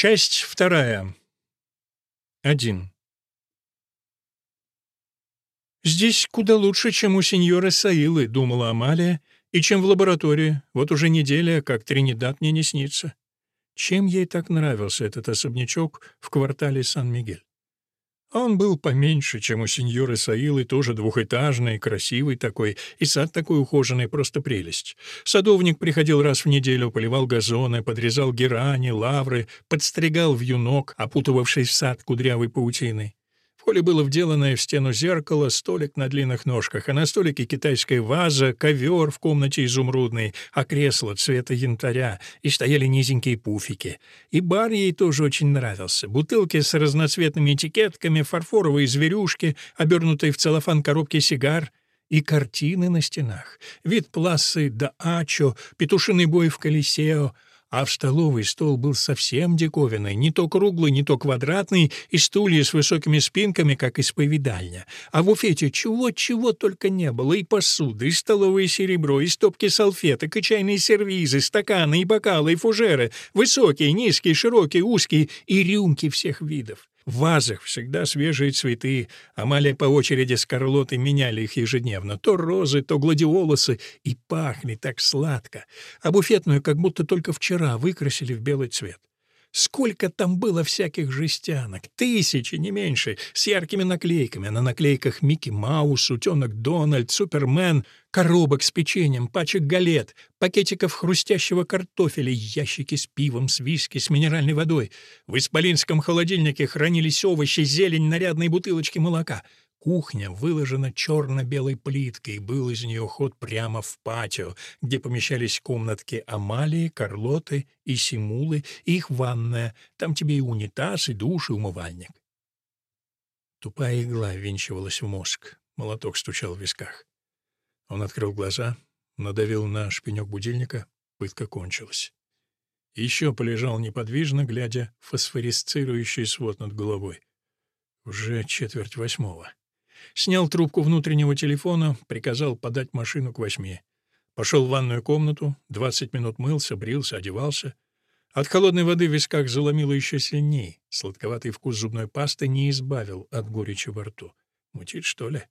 Часть вторая. Один. «Здесь куда лучше, чем у сеньора Саилы», — думала Амалия, «и чем в лаборатории. Вот уже неделя, как Тринидад мне не снится». Чем ей так нравился этот особнячок в квартале Сан-Мигель? Он был поменьше, чем у сеньоры Саилы, тоже двухэтажный, красивый такой, и сад такой ухоженный, просто прелесть. Садовник приходил раз в неделю, поливал газоны, подрезал герани, лавры, подстригал вьюнок, опутывавший сад кудрявой паутиной холле было вделанное в стену зеркало, столик на длинных ножках, а на столике китайская ваза, ковер в комнате изумрудный, а кресло цвета янтаря, и стояли низенькие пуфики. И бар ей тоже очень нравился. Бутылки с разноцветными этикетками, фарфоровые зверюшки, обернутые в целлофан коробки сигар — и картины на стенах. Вид плассы да ачо, петушиный бой в Колесео — а в столовой стол был совсем диковинный, не то круглый, не то квадратный, и стулья с высокими спинками, как исповедальня. А в буфете чего-чего только не было, и посуды, и столовое серебро, и стопки салфеток, и чайные сервизы, стаканы, и бокалы, и фужеры, высокие, низкие, широкие, узкие, и рюмки всех видов. В вазах всегда свежие цветы. Амалия по очереди с Карлотой меняли их ежедневно. То розы, то гладиолусы. И пахли так сладко. А буфетную как будто только вчера выкрасили в белый цвет. Сколько там было всяких жестянок, тысячи, не меньше, с яркими наклейками. На наклейках Микки Маус, Утенок Дональд, Супермен, коробок с печеньем, пачек галет, пакетиков хрустящего картофеля, ящики с пивом, с виски, с минеральной водой. В исполинском холодильнике хранились овощи, зелень, нарядные бутылочки молока. Кухня выложена черно-белой плиткой, был из нее ход прямо в патио, где помещались комнатки Амалии, Карлоты и Симулы, и их ванная. Там тебе и унитаз, и душ, и умывальник. Тупая игла винчивалась в мозг. Молоток стучал в висках. Он открыл глаза, надавил на шпинек будильника. Пытка кончилась. Еще полежал неподвижно, глядя фосфорисцирующий свод над головой. Уже четверть восьмого. Снял трубку внутреннего телефона, приказал подать машину к восьми. Пошел в ванную комнату, двадцать минут мылся, брился, одевался. От холодной воды в висках заломило еще сильней. Сладковатый вкус зубной пасты не избавил от горечи во рту. Мутит, что ли?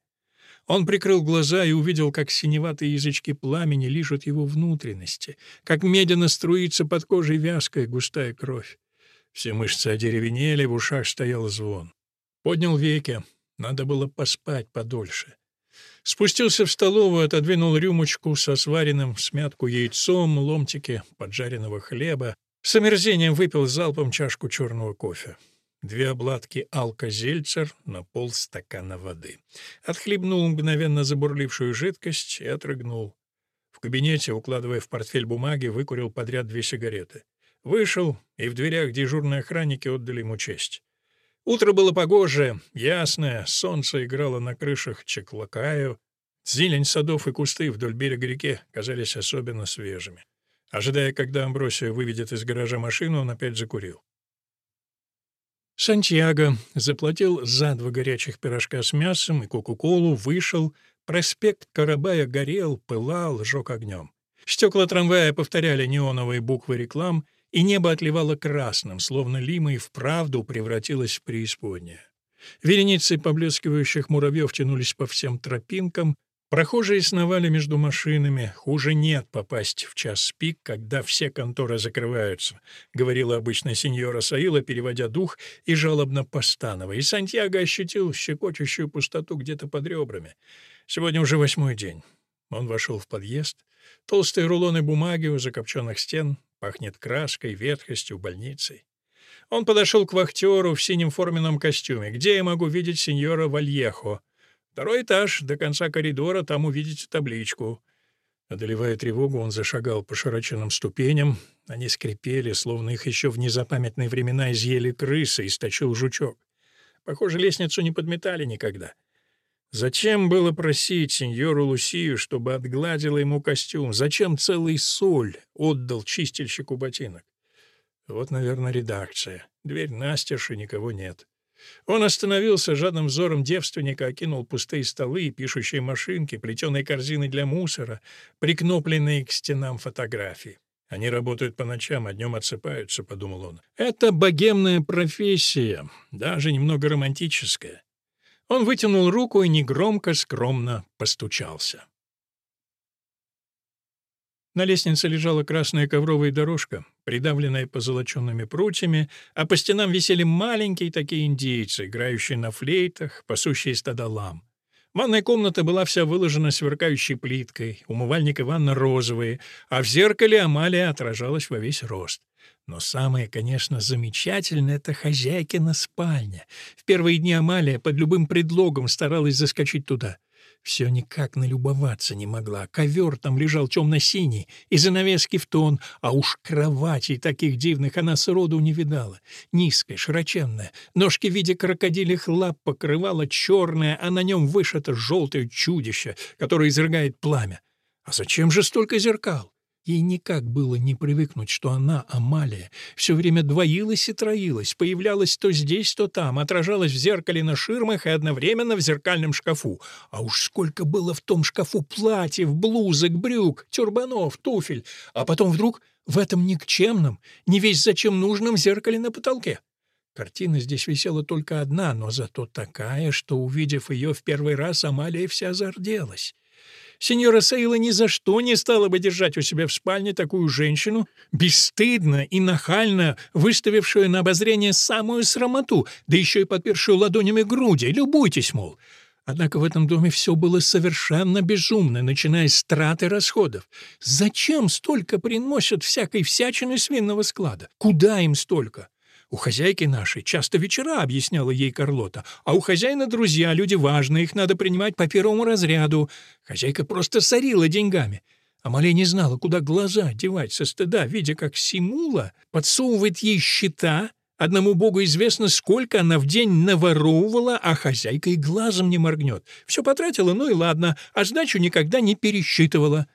Он прикрыл глаза и увидел, как синеватые язычки пламени лижут его внутренности, как медленно струится под кожей вязкая густая кровь. Все мышцы одеревенели, в ушах стоял звон. Поднял веки, надо было поспать подольше. Спустился в столовую, отодвинул рюмочку со сваренным в смятку яйцом, ломтики поджаренного хлеба. С омерзением выпил залпом чашку черного кофе. Две обладки алкозельцер на полстакана воды. Отхлебнул мгновенно забурлившую жидкость и отрыгнул. В кабинете, укладывая в портфель бумаги, выкурил подряд две сигареты. Вышел, и в дверях дежурные охранники отдали ему честь. Утро было погожее, ясное, солнце играло на крышах Чеклакаю, зелень садов и кусты вдоль берега реки казались особенно свежими. Ожидая, когда Амбросия выведет из гаража машину, он опять закурил. Сантьяго заплатил за два горячих пирожка с мясом и кока-колу, вышел, проспект Карабая горел, пылал, жег огнем. Стекла трамвая повторяли неоновые буквы реклам — и небо отливало красным, словно Лима и вправду превратилась в преисподнее. Вереницы поблескивающих муравьев тянулись по всем тропинкам, прохожие сновали между машинами. Хуже нет попасть в час пик, когда все конторы закрываются, — говорила обычно сеньора Саила, переводя дух и жалобно постановая. И Сантьяго ощутил щекочущую пустоту где-то под ребрами. Сегодня уже восьмой день. Он вошел в подъезд. Толстые рулоны бумаги у закопченных стен, Пахнет краской, ветхостью, больницей. Он подошел к вахтеру в синем форменном костюме. «Где я могу видеть сеньора Вальехо?» «Второй этаж, до конца коридора, там увидите табличку». Одолевая тревогу, он зашагал по широченным ступеням. Они скрипели, словно их еще в незапамятные времена изъели крысы, и сточил жучок. Похоже, лестницу не подметали никогда. Зачем было просить сеньору Лусию, чтобы отгладила ему костюм? Зачем целый соль отдал чистильщику ботинок? Вот, наверное, редакция. Дверь настежь, и никого нет. Он остановился, жадным взором девственника окинул пустые столы и пишущие машинки, плетеные корзины для мусора, прикнопленные к стенам фотографии. Они работают по ночам, а днем отсыпаются», — подумал он. «Это богемная профессия, даже немного романтическая». Он вытянул руку и негромко, скромно постучался. На лестнице лежала красная ковровая дорожка, придавленная позолоченными прутьями, а по стенам висели маленькие такие индейцы, играющие на флейтах, пасущие стада лам. Ванная комната была вся выложена сверкающей плиткой, умывальник и ванна розовые, а в зеркале Амалия отражалась во весь рост. Но самое, конечно, замечательное — это хозяйкина спальня. В первые дни Амалия под любым предлогом старалась заскочить туда. Все никак налюбоваться не могла. Ковер там лежал темно-синий, и занавески в тон, а уж кроватей таких дивных она сроду не видала. Низкая, широченная, ножки в виде крокодилях лап покрывала черное, а на нем вышито желтое чудище, которое изрыгает пламя. А зачем же столько зеркал? Ей никак было не привыкнуть, что она, Амалия, все время двоилась и троилась, появлялась то здесь, то там, отражалась в зеркале на ширмах и одновременно в зеркальном шкафу. А уж сколько было в том шкафу платьев, блузок, брюк, тюрбанов, туфель. А потом вдруг в этом никчемном, не весь зачем нужном зеркале на потолке. Картина здесь висела только одна, но зато такая, что, увидев ее в первый раз, Амалия вся зарделась. Сеньора Сейла ни за что не стала бы держать у себя в спальне такую женщину, бесстыдно и нахально выставившую на обозрение самую срамоту, да еще и подпершую ладонями груди. Любуйтесь, мол. Однако в этом доме все было совершенно безумно, начиная с траты расходов. Зачем столько приносят всякой всячины свинного склада? Куда им столько? «У хозяйки нашей часто вечера», — объясняла ей Карлота, «а у хозяина друзья, люди важные, их надо принимать по первому разряду». Хозяйка просто сорила деньгами. Амалия не знала, куда глаза девать со стыда, видя, как Симула подсовывает ей счета, Одному богу известно, сколько она в день наворовывала, а хозяйка и глазом не моргнет. Все потратила, ну и ладно, а сдачу никогда не пересчитывала.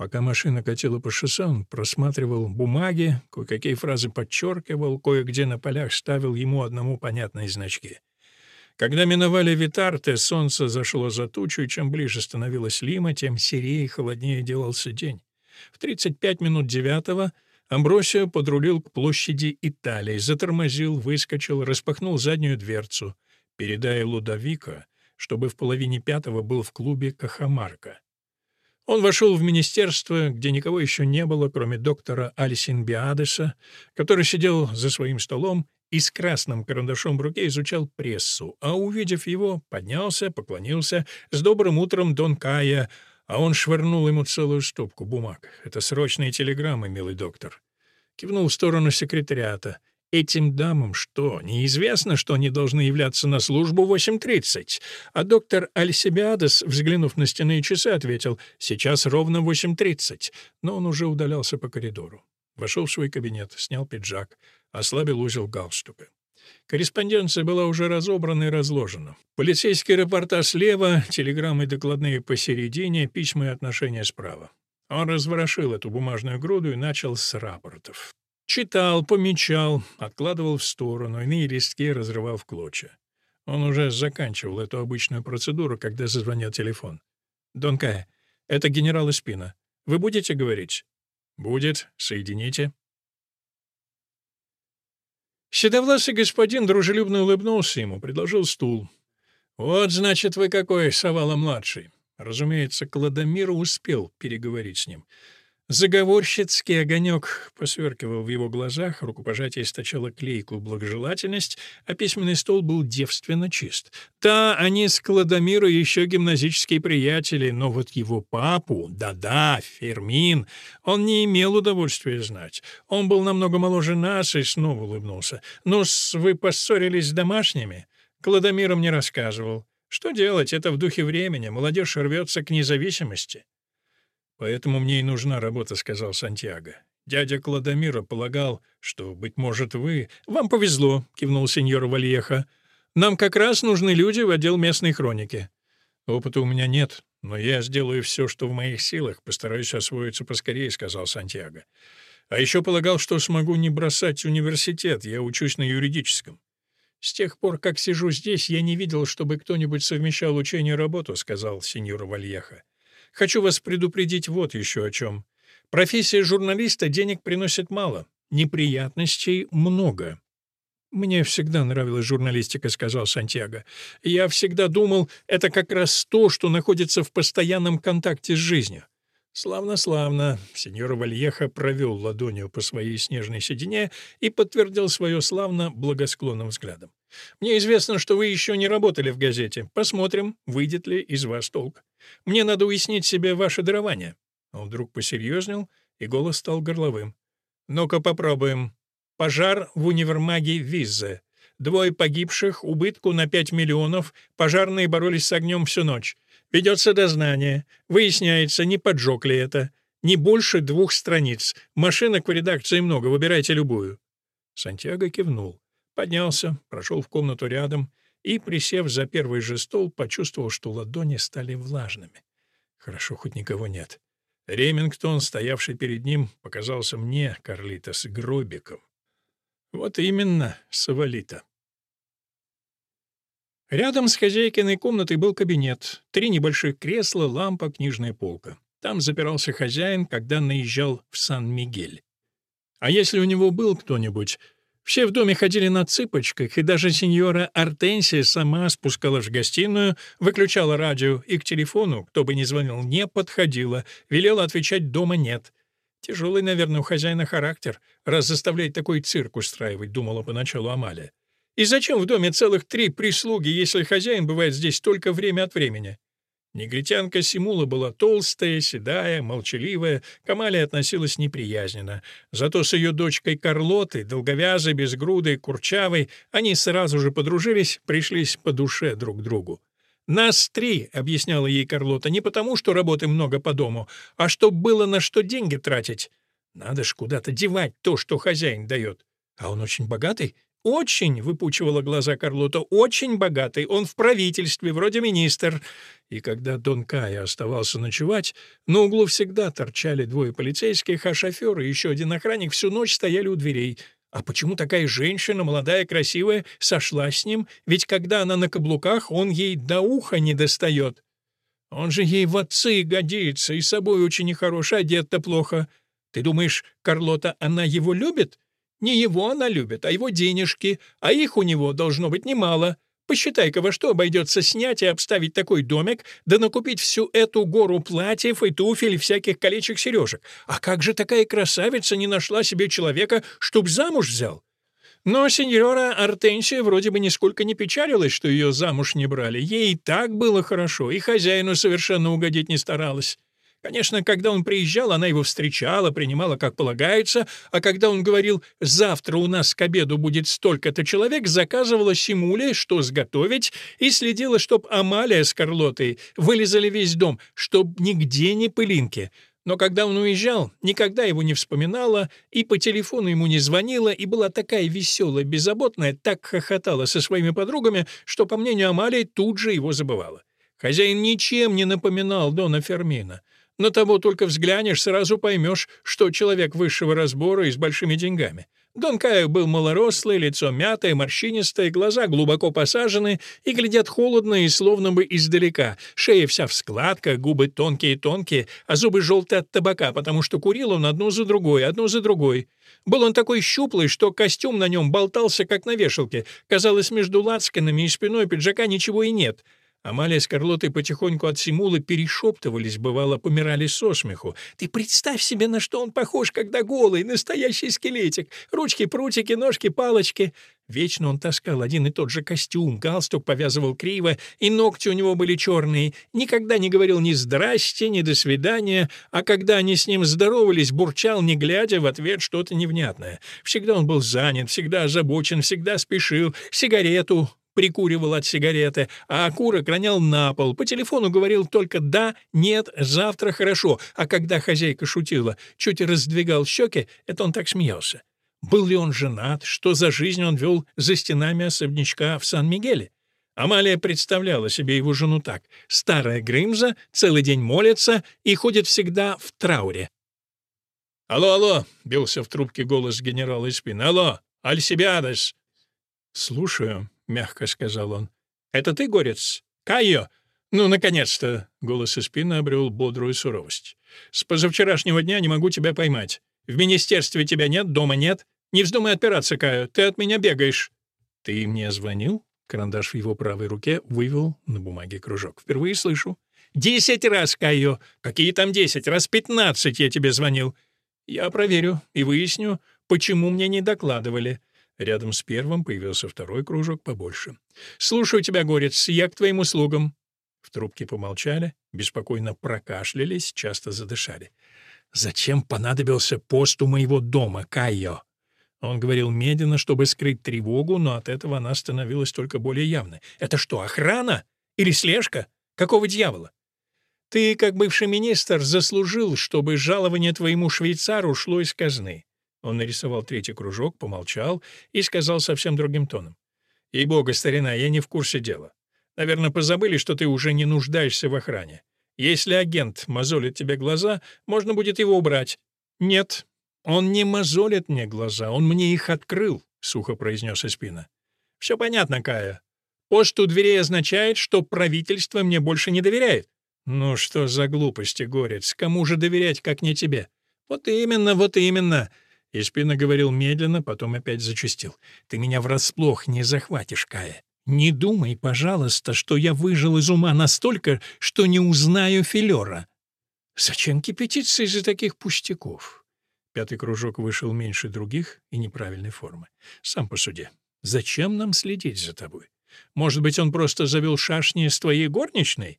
Пока машина катила по шоссе, он просматривал бумаги, кое-какие фразы подчеркивал, кое-где на полях ставил ему одному понятные значки. Когда миновали Витарте, солнце зашло за тучу, и чем ближе становилась Лима, тем серее и холоднее делался день. В 35 минут девятого Амбросио подрулил к площади Италии, затормозил, выскочил, распахнул заднюю дверцу, передая Лудовика, чтобы в половине пятого был в клубе Кахамарка. Он вошел в министерство, где никого еще не было, кроме доктора Альсинбиадеса, который сидел за своим столом и с красным карандашом в руке изучал прессу, а, увидев его, поднялся, поклонился, «С добрым утром, Дон Кая!» А он швырнул ему целую стопку бумаг. «Это срочные телеграммы, милый доктор». Кивнул в сторону секретариата — Этим дамам что, неизвестно, что они должны являться на службу в 8.30? А доктор Альсибиадес, взглянув на стенные часы, ответил «Сейчас ровно 8.30». Но он уже удалялся по коридору. Вошел в свой кабинет, снял пиджак, ослабил узел галстука. Корреспонденция была уже разобрана и разложена. Полицейский репортаж слева, телеграммы докладные посередине, письма и отношения справа. Он разворошил эту бумажную груду и начал с рапортов. Читал, помечал, откладывал в сторону, иные листки разрывал в клочья. Он уже заканчивал эту обычную процедуру, когда зазвонил телефон. «Дон Кай, это генерал Испина. Вы будете говорить?» «Будет. Соедините». Седовласый господин дружелюбно улыбнулся ему, предложил стул. «Вот, значит, вы какой, Савала-младший». Разумеется, Кладомир успел переговорить с ним. Заговорщицкий огонек посверкивал в его глазах, рукопожатие источало клейкую благожелательность, а письменный стол был девственно чист. Да, они с Кладомиру еще гимназические приятели, но вот его папу, да-да, Фермин, он не имел удовольствия знать. Он был намного моложе нас и снова улыбнулся. ну вы поссорились с домашними?» Кладомир мне рассказывал. «Что делать? Это в духе времени. Молодежь рвется к независимости». «Поэтому мне и нужна работа», — сказал Сантьяго. «Дядя Кладомира полагал, что, быть может, вы...» «Вам повезло», — кивнул сеньор Вальеха. «Нам как раз нужны люди в отдел местной хроники». «Опыта у меня нет, но я сделаю все, что в моих силах, постараюсь освоиться поскорее», — сказал Сантьяго. «А еще полагал, что смогу не бросать университет, я учусь на юридическом». «С тех пор, как сижу здесь, я не видел, чтобы кто-нибудь совмещал учение и работу», — сказал сеньор Вальеха. Хочу вас предупредить вот еще о чем. Профессия журналиста денег приносит мало, неприятностей много. «Мне всегда нравилась журналистика», — сказал Сантьяго. «Я всегда думал, это как раз то, что находится в постоянном контакте с жизнью». «Славно, славно!» — сеньор Вальеха провел ладонью по своей снежной седине и подтвердил свое славно благосклонным взглядом. «Мне известно, что вы еще не работали в газете. Посмотрим, выйдет ли из вас толк. Мне надо уяснить себе ваше дарование». Он вдруг посерьезнел, и голос стал горловым. «Ну-ка попробуем. Пожар в универмаге Виззе. Двое погибших, убытку на 5 миллионов, пожарные боролись с огнем всю ночь. Ведется дознание. Выясняется, не поджог ли это. Не больше двух страниц. Машинок в редакции много, выбирайте любую». Сантьяго кивнул. Поднялся, прошел в комнату рядом и, присев за первый же стол, почувствовал, что ладони стали влажными. Хорошо, хоть никого нет. Ремингтон, стоявший перед ним, показался мне, Карлита, с гробиком. Вот именно, Савалита. Рядом с хозяйкиной комнатой был кабинет, три небольших кресла, лампа, книжная полка. Там запирался хозяин, когда наезжал в Сан-Мигель. А если у него был кто-нибудь, все в доме ходили на цыпочках, и даже сеньора Артенсия сама спускалась в гостиную, выключала радио и к телефону, кто бы ни звонил, не подходила, велела отвечать «дома нет». Тяжелый, наверное, у хозяина характер, раз заставляет такой цирк устраивать, думала поначалу Амалия. И зачем в доме целых три прислуги, если хозяин бывает здесь только время от времени? Негритянка Симула была толстая, седая, молчаливая, к Амале относилась неприязненно. Зато с ее дочкой Карлотой, долговязой, безгрудой, курчавой, они сразу же подружились, пришлись по душе друг другу. «Нас три», — объясняла ей Карлота, — «не потому, что работы много по дому, а чтоб было на что деньги тратить. Надо ж куда-то девать то, что хозяин дает. А он очень богатый?» «Очень», — выпучивала глаза Карлота, — «очень богатый. Он в правительстве, вроде министр». И когда Дон Кая оставался ночевать, на углу всегда торчали двое полицейских, а шофер и еще один охранник всю ночь стояли у дверей — а почему такая женщина, молодая, красивая, сошла с ним? Ведь когда она на каблуках, он ей до уха не достает. Он же ей в отцы годится, и собой очень нехорош, одет-то плохо. Ты думаешь, Карлота, она его любит? Не его она любит, а его денежки, а их у него должно быть немало. Посчитай-ка, во что обойдется снять и обставить такой домик, да накупить всю эту гору платьев и туфель, всяких колечек-сережек. А как же такая красавица не нашла себе человека, чтоб замуж взял? Но сеньора Артенсия вроде бы нисколько не печалилась, что ее замуж не брали. Ей и так было хорошо, и хозяину совершенно угодить не старалась. Конечно, когда он приезжал, она его встречала, принимала как полагается, а когда он говорил «завтра у нас к обеду будет столько-то человек», заказывала Симуле, что сготовить, и следила, чтоб Амалия с Карлотой вылезали весь дом, чтоб нигде не пылинки. Но когда он уезжал, никогда его не вспоминала, и по телефону ему не звонила, и была такая веселая, беззаботная, так хохотала со своими подругами, что, по мнению Амалии, тут же его забывала. Хозяин ничем не напоминал Дона Фермина. На того только взглянешь, сразу поймешь, что человек высшего разбора и с большими деньгами. Дон Кайо был малорослый, лицо мятое, морщинистое, глаза глубоко посажены и глядят холодно и словно бы издалека. Шея вся в складках, губы тонкие-тонкие, а зубы желтые от табака, потому что курил он одну за другой, одну за другой. Был он такой щуплый, что костюм на нем болтался, как на вешалке. Казалось, между лацканами и спиной пиджака ничего и нет — Амалия с Карлотой потихоньку от Симулы перешептывались, бывало, помирали со смеху. «Ты представь себе, на что он похож, когда голый, настоящий скелетик. Ручки, прутики, ножки, палочки». Вечно он таскал один и тот же костюм, галстук повязывал криво, и ногти у него были черные. Никогда не говорил ни «здрасте», ни «до свидания», а когда они с ним здоровались, бурчал, не глядя, в ответ что-то невнятное. Всегда он был занят, всегда озабочен, всегда спешил. Сигарету, прикуривал от сигареты, а окурок ронял на пол, по телефону говорил только «да», «нет», «завтра хорошо», а когда хозяйка шутила, чуть раздвигал щеки, это он так смеялся. Был ли он женат, что за жизнь он вел за стенами особнячка в Сан-Мигеле? Амалия представляла себе его жену так. Старая Грымза, целый день молится и ходит всегда в трауре. «Алло, алло!» — бился в трубке голос генерала из спины. «Алло! Альсибиадес!» «Слушаю», мягко сказал он. «Это ты, горец? Кайо? «Ну, наконец-то!» — голос из спины обрел бодрую суровость. «С позавчерашнего дня не могу тебя поймать. В министерстве тебя нет, дома нет. Не вздумай отпираться, Каю, ты от меня бегаешь». «Ты мне звонил?» Карандаш в его правой руке вывел на бумаге кружок. «Впервые слышу». «Десять раз, Кайо! Какие там десять? Раз пятнадцать я тебе звонил!» «Я проверю и выясню, почему мне не докладывали». Рядом с первым появился второй кружок побольше. «Слушаю тебя, Горец, я к твоим услугам». В трубке помолчали, беспокойно прокашлялись, часто задышали. «Зачем понадобился пост у моего дома, Кайо?» Он говорил медленно, чтобы скрыть тревогу, но от этого она становилась только более явной. «Это что, охрана? Или слежка? Какого дьявола?» «Ты, как бывший министр, заслужил, чтобы жалование твоему швейцару шло из казны». Он нарисовал третий кружок, помолчал и сказал совсем другим тоном. «Ей-бога, старина, я не в курсе дела. Наверное, позабыли, что ты уже не нуждаешься в охране. Если агент мозолит тебе глаза, можно будет его убрать». «Нет, «Он не мозолит мне глаза, он мне их открыл», — сухо произнес Эспина. «Все понятно, Кая. Пост у дверей означает, что правительство мне больше не доверяет». «Ну что за глупости, Горец? Кому же доверять, как не тебе?» «Вот именно, вот именно». Испина говорил медленно, потом опять зачастил. «Ты меня врасплох не захватишь, Кая. Не думай, пожалуйста, что я выжил из ума настолько, что не узнаю Филера. Зачем кипятиться из-за таких пустяков? Пятый кружок вышел меньше других и неправильной формы. Сам по суде. Зачем нам следить за тобой? Может быть, он просто завел шашни с твоей горничной?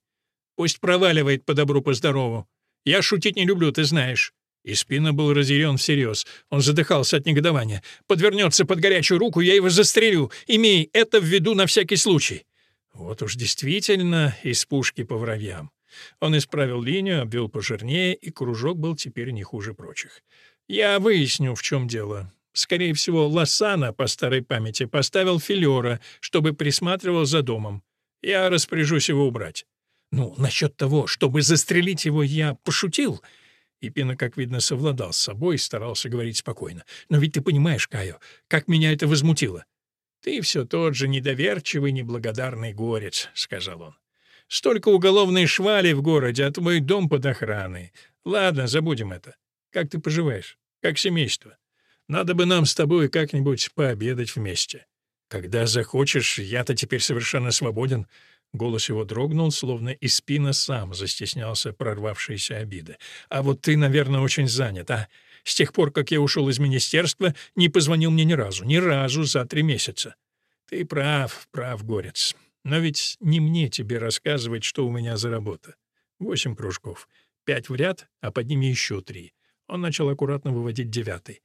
Пусть проваливает по добру, по здорову. Я шутить не люблю, ты знаешь. И спина был разъярен всерьез. Он задыхался от негодования. «Подвернется под горячую руку, я его застрелю. Имей это в виду на всякий случай». Вот уж действительно из пушки по воробьям. Он исправил линию, обвел пожирнее, и кружок был теперь не хуже прочих. Я выясню, в чем дело. Скорее всего, Лосана, по старой памяти, поставил Филера, чтобы присматривал за домом. Я распоряжусь его убрать. Ну, насчет того, чтобы застрелить его, я пошутил. И Пина, как видно, совладал с собой и старался говорить спокойно. Но ведь ты понимаешь, Кайо, как меня это возмутило. «Ты все тот же недоверчивый, неблагодарный горец», — сказал он. «Столько уголовной швали в городе, а твой дом под охраной. Ладно, забудем это. Как ты поживаешь? как семейство. Надо бы нам с тобой как-нибудь пообедать вместе. Когда захочешь, я-то теперь совершенно свободен». Голос его дрогнул, словно и спина сам застеснялся прорвавшейся обиды. «А вот ты, наверное, очень занят, а? С тех пор, как я ушел из министерства, не позвонил мне ни разу, ни разу за три месяца. Ты прав, прав, горец. Но ведь не мне тебе рассказывать, что у меня за работа. Восемь кружков. Пять в ряд, а под ними еще три. Он начал аккуратно выводить девятый.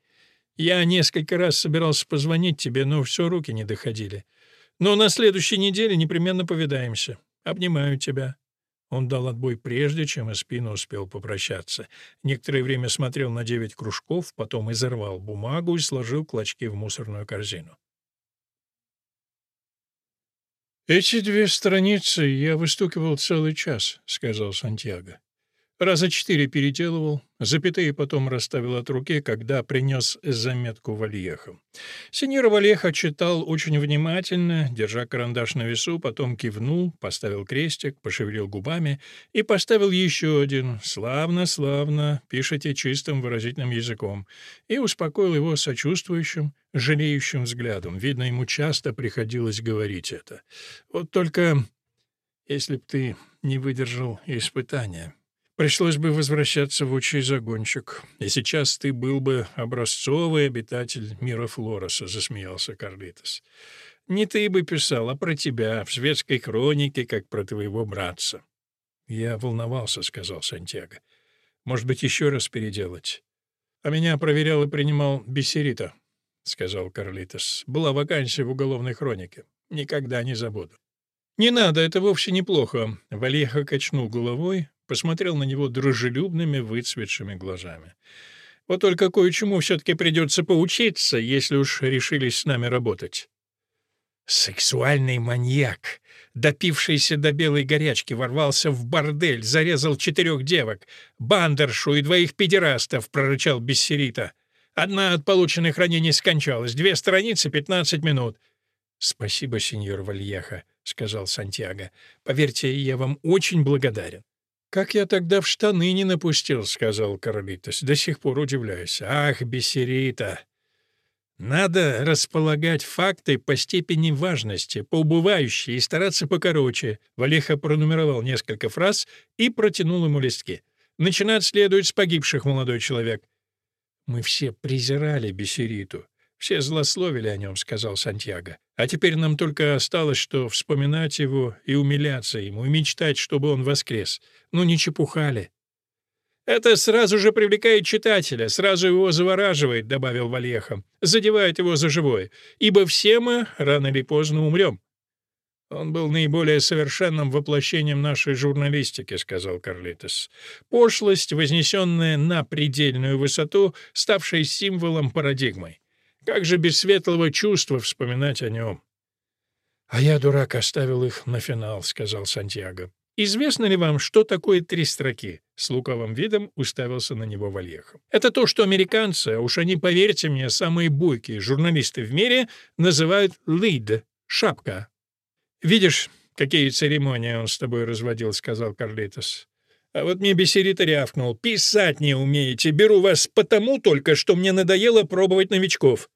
«Я несколько раз собирался позвонить тебе, но все руки не доходили. Но на следующей неделе непременно повидаемся. Обнимаю тебя». Он дал отбой прежде, чем Эспина успел попрощаться. Некоторое время смотрел на девять кружков, потом изорвал бумагу и сложил клочки в мусорную корзину. «Эти две страницы я выстукивал целый час», — сказал Сантьяго. Раза четыре переделывал, запятые потом расставил от руки, когда принес заметку Вальеха. Сеньор Вальеха читал очень внимательно, держа карандаш на весу, потом кивнул, поставил крестик, пошевелил губами и поставил еще один «Славно, славно, пишите чистым выразительным языком» и успокоил его сочувствующим, жалеющим взглядом. Видно, ему часто приходилось говорить это. «Вот только если б ты не выдержал испытания...» Пришлось бы возвращаться в учий загонщик. И сейчас ты был бы образцовый обитатель мира Флороса, — засмеялся Карлитос. Не ты бы писал, а про тебя в светской хронике, как про твоего братца. Я волновался, — сказал Сантьяго. Может быть, еще раз переделать? А меня проверял и принимал Бессерита, — сказал Карлитос. Была вакансия в уголовной хронике. Никогда не забуду. «Не надо, это вовсе неплохо», — Валеха качнул головой, посмотрел на него дружелюбными, выцветшими глазами. «Вот только кое-чему все-таки придется поучиться, если уж решились с нами работать». Сексуальный маньяк, допившийся до белой горячки, ворвался в бордель, зарезал четырех девок, бандершу и двоих педерастов, прорычал Бессерита. Одна от полученных ранений скончалась, две страницы — пятнадцать минут. — Спасибо, сеньор Вальяха, сказал Сантьяго. «Поверьте, я вам очень благодарен». «Как я тогда в штаны не напустил», — сказал Карлитос. «До сих пор удивляюсь. Ах, Бессерита! Надо располагать факты по степени важности, по убывающей, и стараться покороче». Валеха пронумеровал несколько фраз и протянул ему листки. «Начинать следует с погибших, молодой человек». Мы все презирали Бессериту. «Все злословили о нем», — сказал Сантьяго. «А теперь нам только осталось, что вспоминать его и умиляться ему, и мечтать, чтобы он воскрес. Ну, не чепухали». «Это сразу же привлекает читателя, сразу его завораживает», — добавил Вальеха. «Задевает его за живое. Ибо все мы рано или поздно умрем». «Он был наиболее совершенным воплощением нашей журналистики», — сказал Карлитос. «Пошлость, вознесенная на предельную высоту, ставшая символом парадигмой. Как же без светлого чувства вспоминать о нем? — А я, дурак, оставил их на финал, — сказал Сантьяго. — Известно ли вам, что такое три строки? С луковым видом уставился на него Вальеха. Это то, что американцы, а уж они, поверьте мне, самые бойкие журналисты в мире, называют «lead» — «шапка». «Видишь, какие церемонии он с тобой разводил», — сказал Карлитос. А вот мне Бесерит рявкнул. «Писать не умеете. Беру вас потому только, что мне надоело пробовать новичков».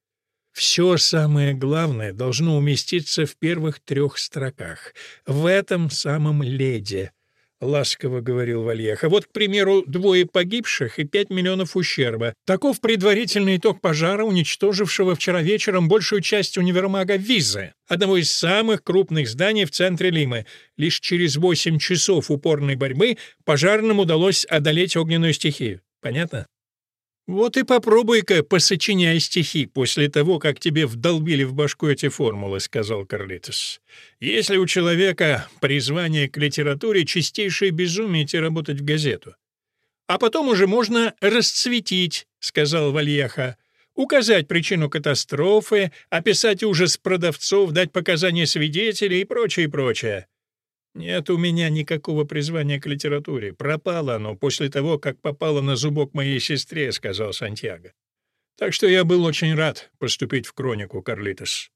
Все самое главное должно уместиться в первых трех строках. В этом самом леде, — ласково говорил Вальеха. Вот, к примеру, двое погибших и пять миллионов ущерба. Таков предварительный итог пожара, уничтожившего вчера вечером большую часть универмага Визы, одного из самых крупных зданий в центре Лимы. Лишь через восемь часов упорной борьбы пожарным удалось одолеть огненную стихию. Понятно? «Вот и попробуй-ка посочиняй стихи после того, как тебе вдолбили в башку эти формулы», — сказал Карлитос. «Если у человека призвание к литературе, чистейшее безумие идти работать в газету». «А потом уже можно расцветить», — сказал Вальеха. «Указать причину катастрофы, описать ужас продавцов, дать показания свидетелей и прочее, прочее». Нет у меня никакого призвания к литературе. Пропало оно после того, как попало на зубок моей сестре, сказал Сантьяго. Так что я был очень рад поступить в кронику Карлитос.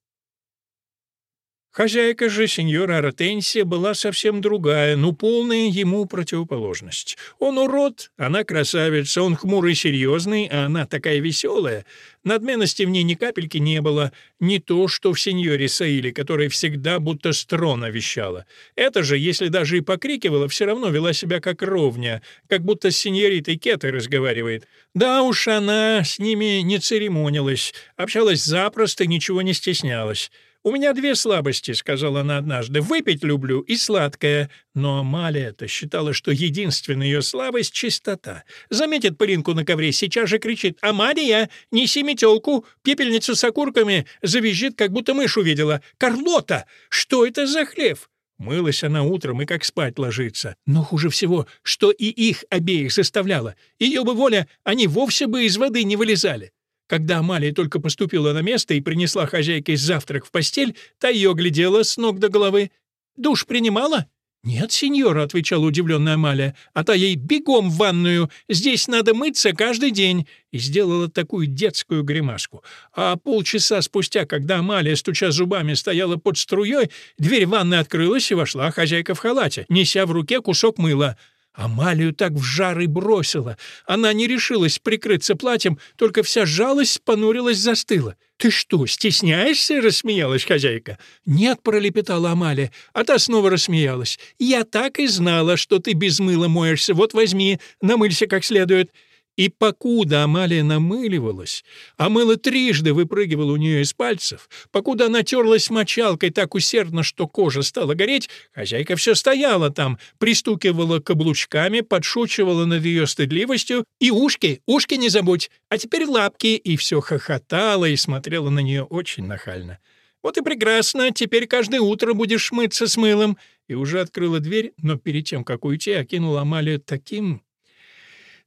Хозяйка же, сеньора Ротенсия, была совсем другая, но полная ему противоположность. Он урод, она красавица, он хмурый серьезный, а она такая веселая. Надменности в ней ни капельки не было, не то, что в сеньоре Саиле, которая всегда будто строна вещала. Это же, если даже и покрикивала, все равно вела себя как ровня, как будто с сеньоритой Кетой разговаривает. Да уж она с ними не церемонилась, общалась запросто, ничего не стеснялась. «У меня две слабости», — сказала она однажды. «Выпить люблю и сладкое». Но Амалия-то считала, что единственная ее слабость — чистота. Заметит пылинку на ковре, сейчас же кричит «Амалия, неси метелку, пепельницу с окурками!» Завизжит, как будто мышь увидела. «Карлота, что это за хлев?» Мылась она утром и как спать ложится. Но хуже всего, что и их обеих заставляла. Ее бы воля, они вовсе бы из воды не вылезали. Когда Амалия только поступила на место и принесла хозяйке завтрак в постель, та ее глядела с ног до головы. «Душ принимала?» «Нет, сеньора», — отвечала удивленная Амалия, «а та ей бегом в ванную, здесь надо мыться каждый день», и сделала такую детскую гримаску. А полчаса спустя, когда Амалия, стуча зубами, стояла под струей, дверь ванны открылась, и вошла хозяйка в халате, неся в руке кусок мыла — Амалию так в жар и бросила. Она не решилась прикрыться платьем, только вся жалость понурилась, застыла. «Ты что, стесняешься?» — рассмеялась хозяйка. «Нет», — пролепетала Амалия, а та снова рассмеялась. «Я так и знала, что ты без мыла моешься. Вот возьми, намылься как следует». И покуда Амалия намыливалась, а мыло трижды выпрыгивало у нее из пальцев, покуда она терлась мочалкой так усердно, что кожа стала гореть, хозяйка все стояла там, пристукивала каблучками, подшучивала над ее стыдливостью, и ушки, ушки не забудь, а теперь лапки, и все хохотала и смотрела на нее очень нахально. «Вот и прекрасно, теперь каждое утро будешь мыться с мылом». И уже открыла дверь, но перед тем, как уйти, окинула Амалию таким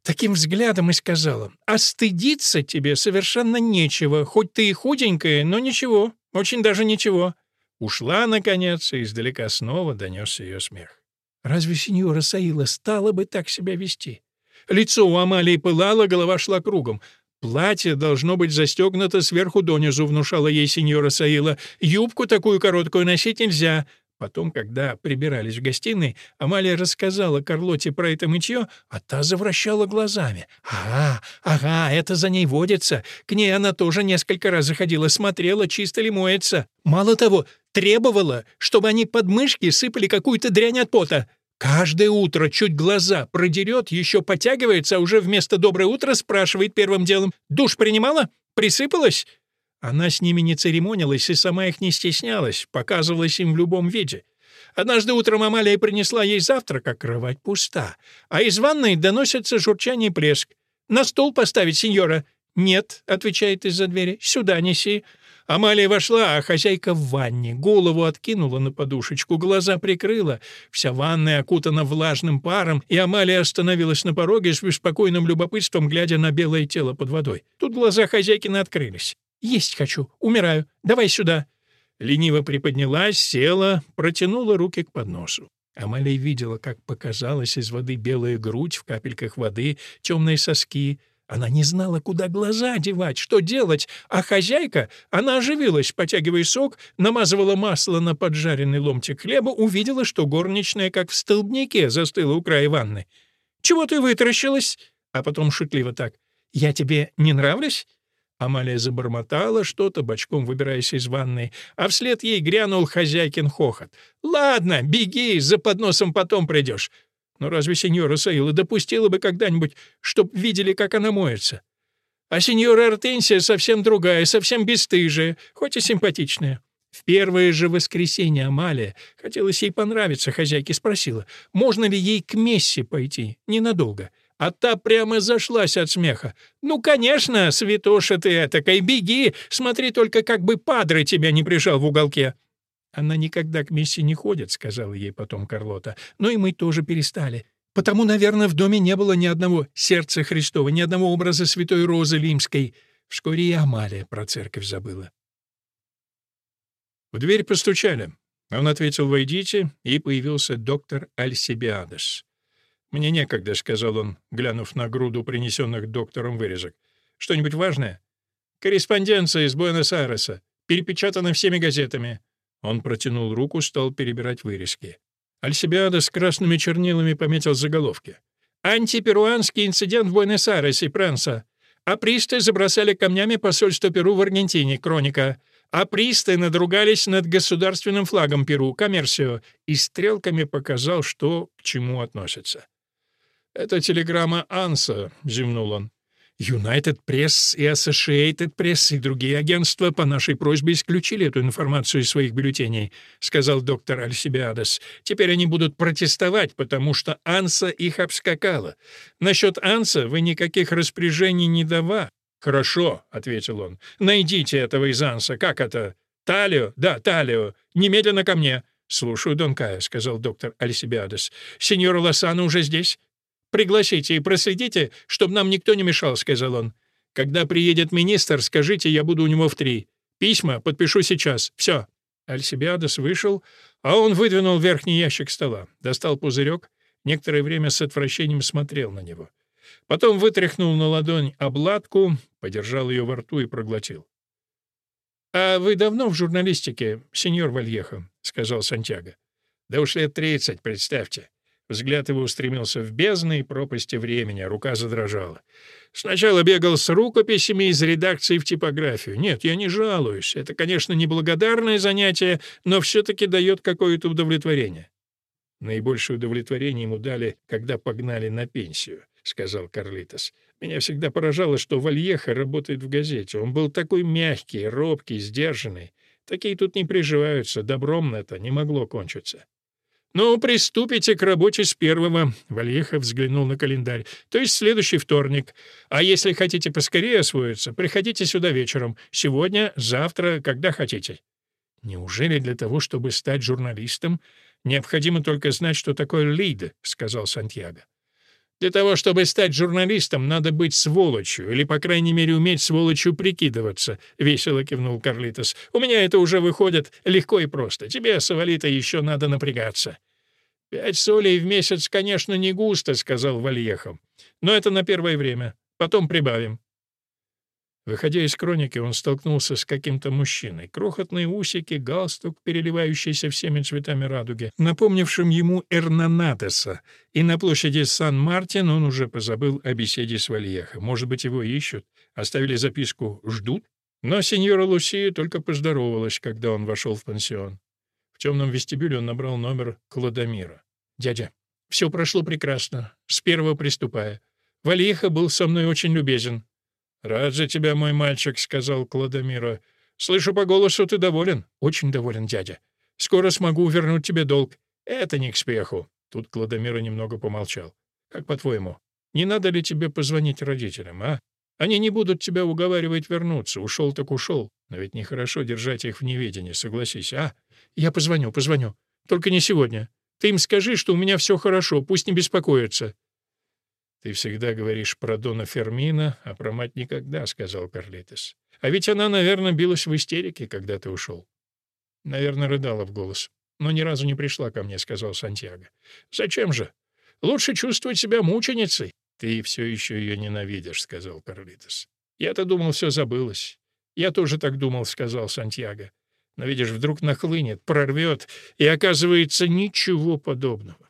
таким взглядом и сказала, «А стыдиться тебе совершенно нечего, хоть ты и худенькая, но ничего, очень даже ничего». Ушла, наконец, и издалека снова донесся ее смех. Разве сеньора Саила стала бы так себя вести? Лицо у Амалии пылало, голова шла кругом. «Платье должно быть застегнуто сверху донизу», — внушала ей сеньора Саила. «Юбку такую короткую носить нельзя. Потом, когда прибирались в гостиной, Амалия рассказала Карлоте про это мытье, а та завращала глазами. «Ага, ага, это за ней водится. К ней она тоже несколько раз заходила, смотрела, чисто ли моется. Мало того, требовала, чтобы они под мышки сыпали какую-то дрянь от пота. Каждое утро чуть глаза продерет, еще потягивается, а уже вместо «доброе утро» спрашивает первым делом «Душ принимала? Присыпалась?» Она с ними не церемонилась и сама их не стеснялась, показывалась им в любом виде. Однажды утром Амалия принесла ей завтрак, а кровать пуста. А из ванной доносится журчание и плеск. «На стол поставить, сеньора?» «Нет», — отвечает из-за двери, — «сюда неси». Амалия вошла, а хозяйка в ванне. Голову откинула на подушечку, глаза прикрыла. Вся ванная окутана влажным паром, и Амалия остановилась на пороге с беспокойным любопытством, глядя на белое тело под водой. Тут глаза хозяйкины открылись. «Есть хочу. Умираю. Давай сюда». Лениво приподнялась, села, протянула руки к подносу. Амалия видела, как показалась из воды белая грудь в капельках воды, темные соски. Она не знала, куда глаза девать, что делать, а хозяйка, она оживилась, потягивая сок, намазывала масло на поджаренный ломтик хлеба, увидела, что горничная, как в столбнике, застыла у края ванны. «Чего ты вытаращилась?» А потом шутливо так. «Я тебе не нравлюсь?» Амалия забормотала что-то, бочком выбираясь из ванной, а вслед ей грянул хозяйкин хохот. «Ладно, беги, за подносом потом придешь. Но разве сеньора Саила допустила бы когда-нибудь, чтоб видели, как она моется? А сеньора Артенсия совсем другая, совсем бесстыжая, хоть и симпатичная». В первое же воскресенье Амалия, хотелось ей понравиться, хозяйке спросила, можно ли ей к Мессе пойти, ненадолго — а та прямо зашлась от смеха. «Ну, конечно, святоша ты этакой, беги! Смотри только, как бы падре тебя не прижал в уголке!» «Она никогда к Месси не ходит», — сказала ей потом Карлота. «Но и мы тоже перестали. Потому, наверное, в доме не было ни одного сердца Христова, ни одного образа святой Розы Лимской. Вскоре и Амалия про церковь забыла». В дверь постучали. Он ответил «Войдите», и появился доктор Альсибиадес. «Мне некогда», — сказал он, глянув на груду принесенных доктором вырезок. «Что-нибудь важное?» «Корреспонденция из Буэнос-Айреса. Перепечатана всеми газетами». Он протянул руку, стал перебирать вырезки. Альсибиада с красными чернилами пометил заголовки. «Антиперуанский инцидент в Буэнос-Айресе, Пренса. Апристы забросали камнями посольство Перу в Аргентине, Кроника. Апристы надругались над государственным флагом Перу, Коммерсио, и стрелками показал, что к чему относится. «Это телеграмма Анса», — зевнул он. United Press и Associated Press и другие агентства по нашей просьбе исключили эту информацию из своих бюллетеней», — сказал доктор Альсибиадес. «Теперь они будут протестовать, потому что Анса их обскакала. Насчет Анса вы никаких распоряжений не дава». «Хорошо», — ответил он. «Найдите этого из Анса. Как это?» «Талио? Да, Талио. Немедленно ко мне». «Слушаю, Дон Кая», — сказал доктор Альсибиадес. «Сеньора Лосана уже здесь?» Пригласите и проследите, чтобы нам никто не мешал», — сказал он. «Когда приедет министр, скажите, я буду у него в три. Письма подпишу сейчас. Все». Альсибиадес вышел, а он выдвинул верхний ящик стола, достал пузырек, некоторое время с отвращением смотрел на него. Потом вытряхнул на ладонь обладку, подержал ее во рту и проглотил. «А вы давно в журналистике, сеньор Вальехо?» — сказал Сантьяго. «Да уж лет тридцать, представьте. Взгляд его устремился в бездны и пропасти времени, а рука задрожала. Сначала бегал с рукописями из редакции в типографию. Нет, я не жалуюсь. Это, конечно, неблагодарное занятие, но все-таки дает какое-то удовлетворение. Наибольшее удовлетворение ему дали, когда погнали на пенсию, — сказал Карлитос. Меня всегда поражало, что Вальеха работает в газете. Он был такой мягкий, робкий, сдержанный. Такие тут не приживаются, добром это не могло кончиться. «Ну, приступите к работе с первого», — Вальехов взглянул на календарь, «то есть следующий вторник. А если хотите поскорее освоиться, приходите сюда вечером. Сегодня, завтра, когда хотите». «Неужели для того, чтобы стать журналистом, необходимо только знать, что такое лид?» — сказал Сантьяго. «Для того, чтобы стать журналистом, надо быть сволочью, или, по крайней мере, уметь сволочью прикидываться», — весело кивнул Карлитос. «У меня это уже выходит легко и просто. Тебе, Савалита, еще надо напрягаться». «Пять солей в месяц, конечно, не густо», — сказал Вальехов. «Но это на первое время. Потом прибавим». Выходя из хроники, он столкнулся с каким-то мужчиной. Крохотные усики, галстук, переливающийся всеми цветами радуги, напомнившим ему Эрнанатеса. И на площади Сан-Мартин он уже позабыл о беседе с Вальехо. Может быть, его ищут? Оставили записку «Ждут?» Но сеньора Лусия только поздоровалась, когда он вошел в пансион. В темном вестибюле он набрал номер Кладомира. «Дядя, все прошло прекрасно, с первого приступая. Вальеха был со мной очень любезен. «Рад за тебя, мой мальчик», — сказал Кладомира. «Слышу по голосу, ты доволен?» «Очень доволен, дядя. Скоро смогу вернуть тебе долг. Это не к спеху». Тут Кладомира немного помолчал. «Как по-твоему, не надо ли тебе позвонить родителям, а? Они не будут тебя уговаривать вернуться. Ушел так ушел. Но ведь нехорошо держать их в неведении, согласись, а? Я позвоню, позвоню. Только не сегодня. Ты им скажи, что у меня все хорошо, пусть не беспокоятся. «Ты всегда говоришь про Дона Фермина, а про мать никогда», — сказал Карлитес. «А ведь она, наверное, билась в истерике, когда ты ушел». «Наверное, рыдала в голос. Но ни разу не пришла ко мне», — сказал Сантьяго. «Зачем же? Лучше чувствовать себя мученицей». «Ты все еще ее ненавидишь», — сказал Карлитес. «Я-то думал, все забылось». «Я тоже так думал», — сказал Сантьяго. «Но, видишь, вдруг нахлынет, прорвет, и оказывается ничего подобного.